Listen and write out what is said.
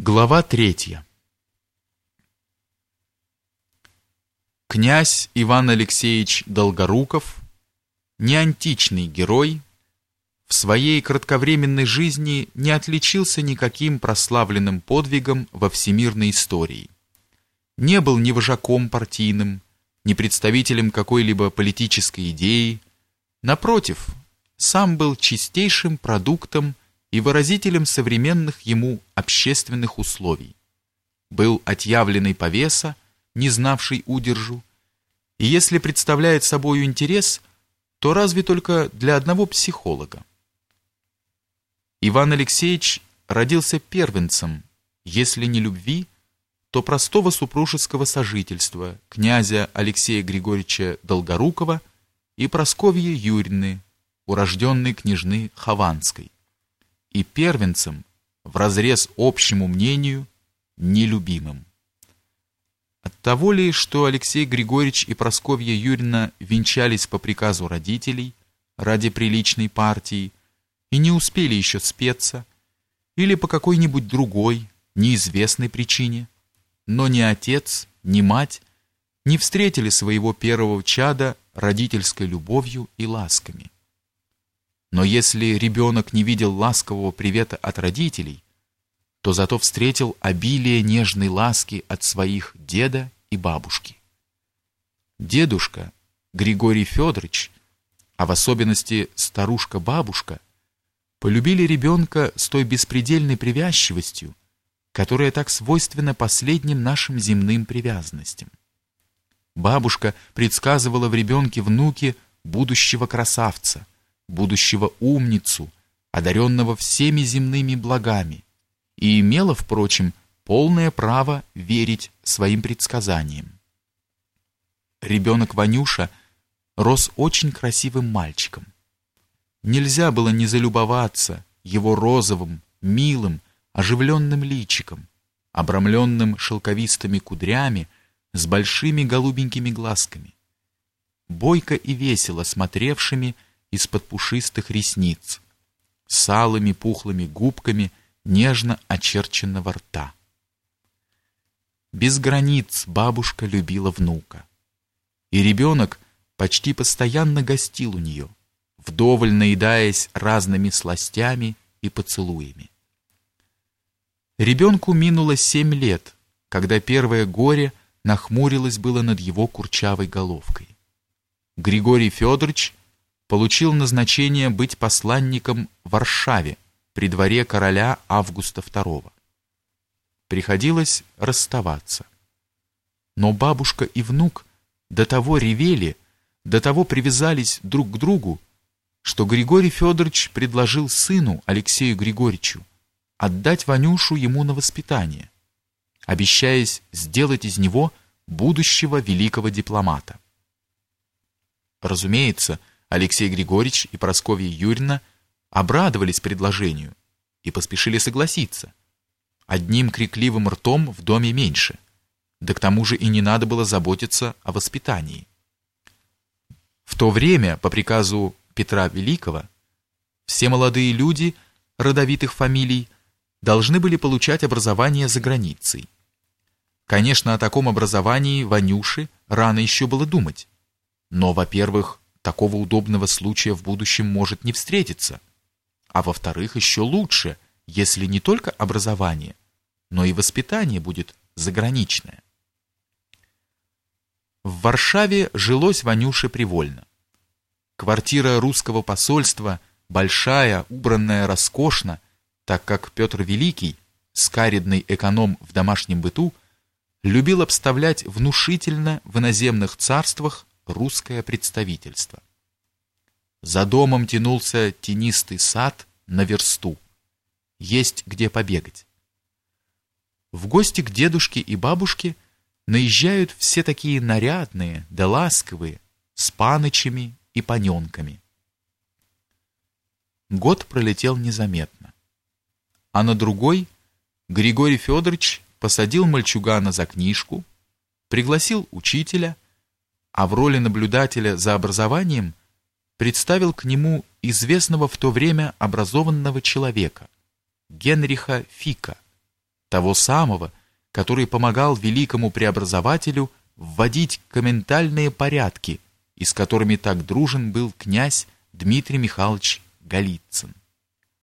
Глава третья. Князь Иван Алексеевич Долгоруков, не античный герой, в своей кратковременной жизни не отличился никаким прославленным подвигом во всемирной истории. Не был ни вожаком партийным, ни представителем какой-либо политической идеи. Напротив, сам был чистейшим продуктом и выразителем современных ему общественных условий. Был отъявленный повеса, не знавший удержу, и если представляет собою интерес, то разве только для одного психолога. Иван Алексеевич родился первенцем, если не любви, то простого супружеского сожительства князя Алексея Григорьевича Долгорукова и Просковьи Юрьевны, урожденной княжны Хованской и первенцем, в разрез общему мнению, нелюбимым. От того ли, что Алексей Григорьевич и Просковья Юрьевна венчались по приказу родителей ради приличной партии и не успели еще спеться, или по какой-нибудь другой, неизвестной причине, но ни отец, ни мать не встретили своего первого чада родительской любовью и ласками. Но если ребенок не видел ласкового привета от родителей, то зато встретил обилие нежной ласки от своих деда и бабушки. Дедушка Григорий Федорович, а в особенности старушка-бабушка, полюбили ребенка с той беспредельной привязчивостью, которая так свойственна последним нашим земным привязанностям. Бабушка предсказывала в ребенке внуке будущего красавца – будущего умницу, одаренного всеми земными благами, и имела, впрочем, полное право верить своим предсказаниям. Ребенок Ванюша рос очень красивым мальчиком. Нельзя было не залюбоваться его розовым, милым, оживленным личиком, обрамленным шелковистыми кудрями с большими голубенькими глазками, бойко и весело смотревшими из-под пушистых ресниц, с алыми пухлыми губками нежно очерченного рта. Без границ бабушка любила внука. И ребенок почти постоянно гостил у нее, вдоволь наедаясь разными сластями и поцелуями. Ребенку минуло семь лет, когда первое горе нахмурилось было над его курчавой головкой. Григорий Федорович получил назначение быть посланником в Варшаве при дворе короля Августа II. Приходилось расставаться. Но бабушка и внук до того ревели, до того привязались друг к другу, что Григорий Федорович предложил сыну Алексею Григорьевичу отдать Ванюшу ему на воспитание, обещаясь сделать из него будущего великого дипломата. Разумеется, Алексей Григорьевич и Просковья Юрьевна обрадовались предложению и поспешили согласиться. Одним крикливым ртом в доме меньше, да к тому же и не надо было заботиться о воспитании. В то время, по приказу Петра Великого, все молодые люди родовитых фамилий должны были получать образование за границей. Конечно, о таком образовании Ванюше рано еще было думать. Но, во-первых, такого удобного случая в будущем может не встретиться. А во-вторых, еще лучше, если не только образование, но и воспитание будет заграничное. В Варшаве жилось Ванюше привольно. Квартира русского посольства большая, убранная роскошно, так как Петр Великий, скаридный эконом в домашнем быту, любил обставлять внушительно в иноземных царствах русское представительство. За домом тянулся тенистый сад на версту. Есть где побегать. В гости к дедушке и бабушке наезжают все такие нарядные да ласковые, с панычами и паненками. Год пролетел незаметно. А на другой Григорий Федорович посадил мальчугана за книжку, пригласил учителя — а в роли наблюдателя за образованием представил к нему известного в то время образованного человека Генриха Фика, того самого, который помогал великому преобразователю вводить комментальные порядки, и с которыми так дружен был князь Дмитрий Михайлович Голицын.